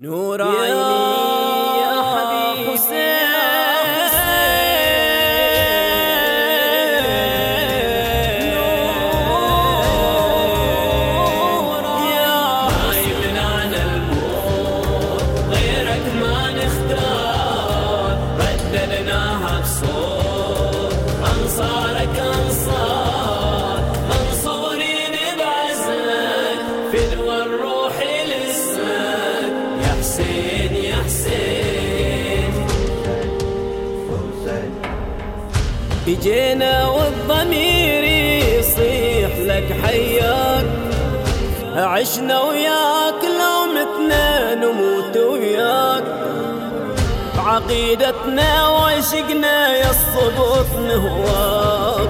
نور اجينا والضمير يصيح لك حياك. عشنا وياك لو متنا نموت وياك. عقيدتنا وعشقنا يا الصبط نهواك.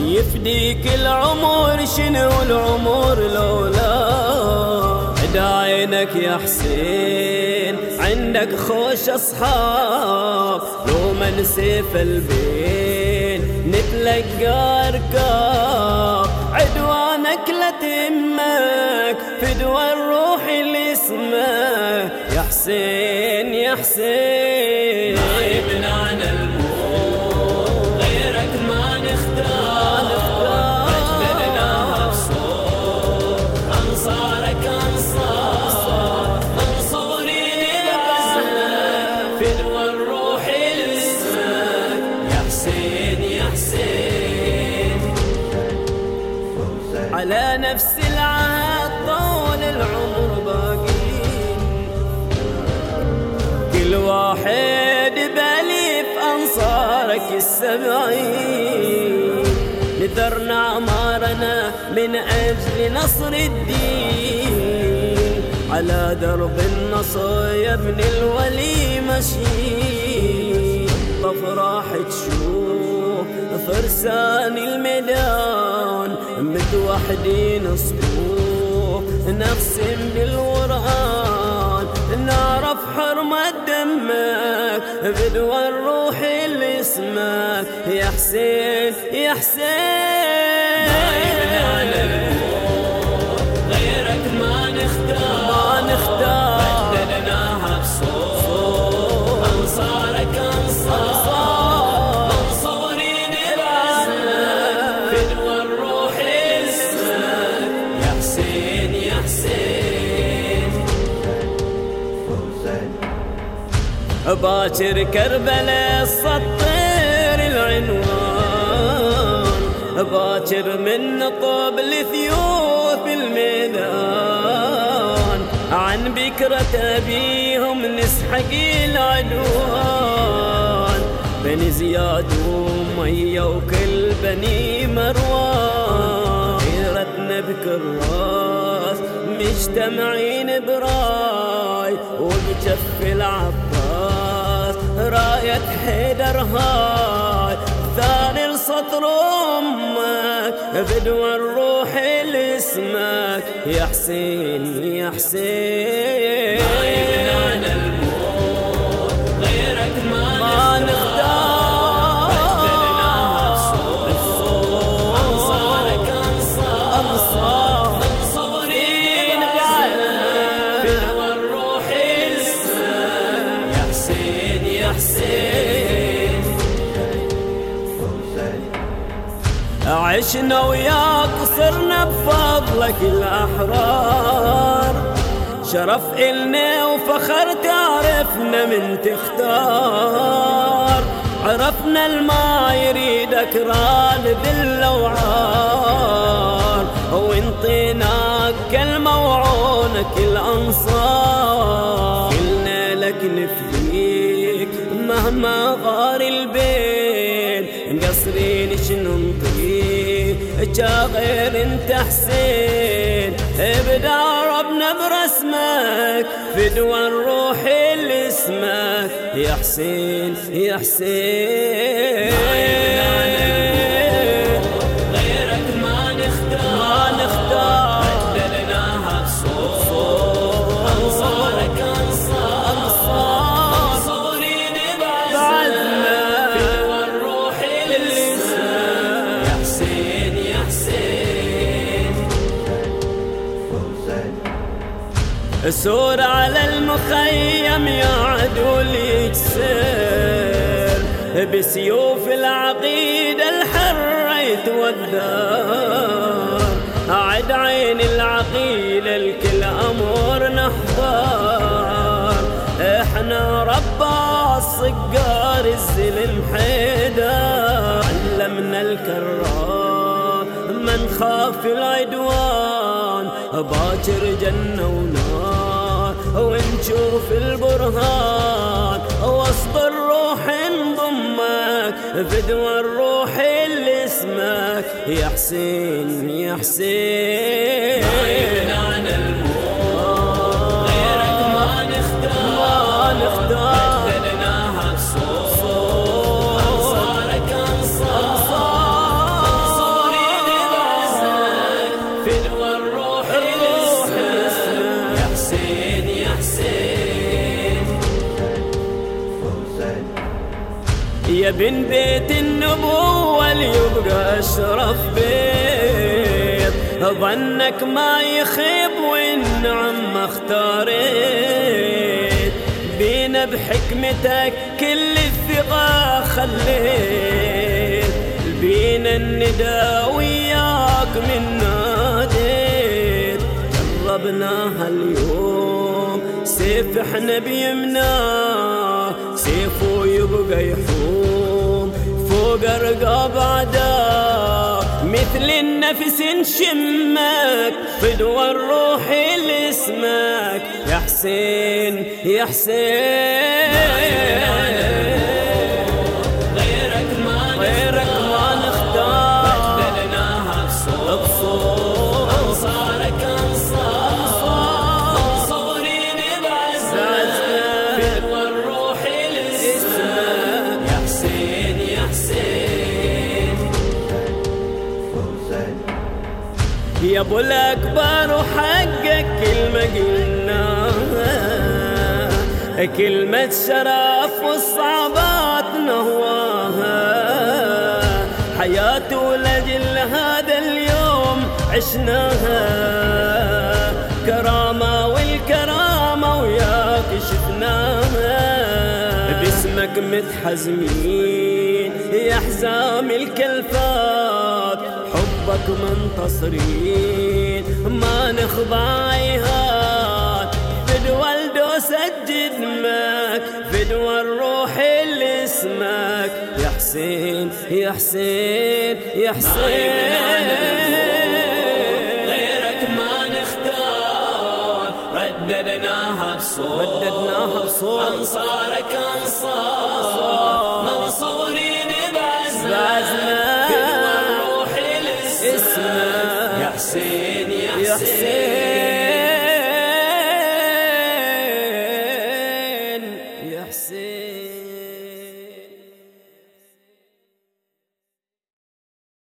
يفديك العمر شنو العمر لولاك. داينك يا حسين. عندك خوش أصحاب لو من سيف البين نتلقى اركاب عدوانك لا تهمك فدوى الروح اللي اسمك يا حسين يا حسين. نفس العهد طول العمر باقين كل واحد بأليف أنصارك السبعين. نذرنا أعمارنا من أجل نصر الدين. على درب النصر يا ابن الولي مشي طفراح تشوف فرسان الميدان متوحدين صفوف نقسم بالقرآن نعرف حرمة دمك بدوى الروح اللي اسمك. يا حسين يا حسين. باكر كربلاء السطير العنوان. باكر من طوب الثيوف الميدان. عن بكرة أبيهم نسحق العدوان. بني زياد ومية وكل بني مروان. غيرتنا بكراس مجتمعين براي. وبجف العباس راية حيدر هاي. ثاني السطر أمك بدوى الروح اللي اسمك. يا حسين يا حسين. عن الموت غيرك ما ما نختار بدلناها نختار بصوت انصارك أنصار. عشنا وياك صرنا بفضلك الأحرار. شرف إلنا وفخر تعرفنا من تختار. عرفنا الما يريدك راد باللوعار وانطيناك كلمة وعونك الأنصار قلنا لك نفديك مهما غار جا غير انت حسين. ابدا ربنا برسمك فدوى الروح اللي اسمك. يا حسين يا حسين. يا حسين سور على المخيم يا عدو يكسر بسيوف العقيدة الحرة يتوذر أعد عين العقيلة الكل أمور نحضر. إحنا ربا الصقار الزلم حيدر علمنا الكرار من خاف العدوان. باكر جنة ونار ونشوف البرهان. وسط الروح انضمك فدوى الروح اللي اسمك. يا حسين يا حسين. يا بن بيت النبوة اللي يبقى أشرف بيت. ظنك ما يخيب والنعم اختاريت. بينا بحكمتك كل الثقة خليت. بينا الندى وياك من ناديت. جربناها اليوم سيف إحنا بيمناه سيفه يبقى يحوم فوق رقاب عداء مثل النفس نشمك فدوى الروح اللي اسمك. يا حسين يا حسين. يا أبو الأكبر وحقك كلمة قلناها كلمة شرف والصعبات نهواها. حياته لجل هذا اليوم عشناها. كرامة والكرامة وياك شفناها. باسمك متحزمين يا حزام الكلفات حبك منتصرين ما نخضع عيهات فدوى الدوس جدمك. فدوى الروح اللي اسمك. يا حسين يا حسين يا حسين. غيرك ما نختار. رددناها بصوت. رددناها بصوت. أنصارك أنصار. حسين يا يا حسين حسين